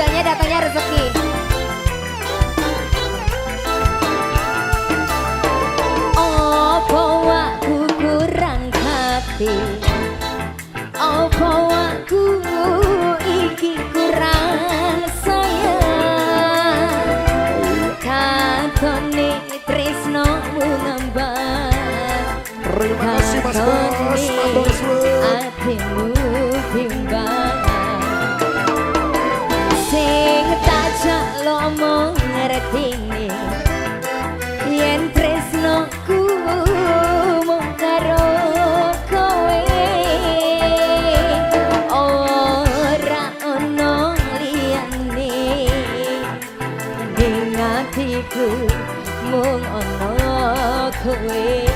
Ridhonya datangnya rezeki. Apa aku kurang hati? Apa aku iki kurang sayang? Katone tresno nambah. Terima kasih Mas way.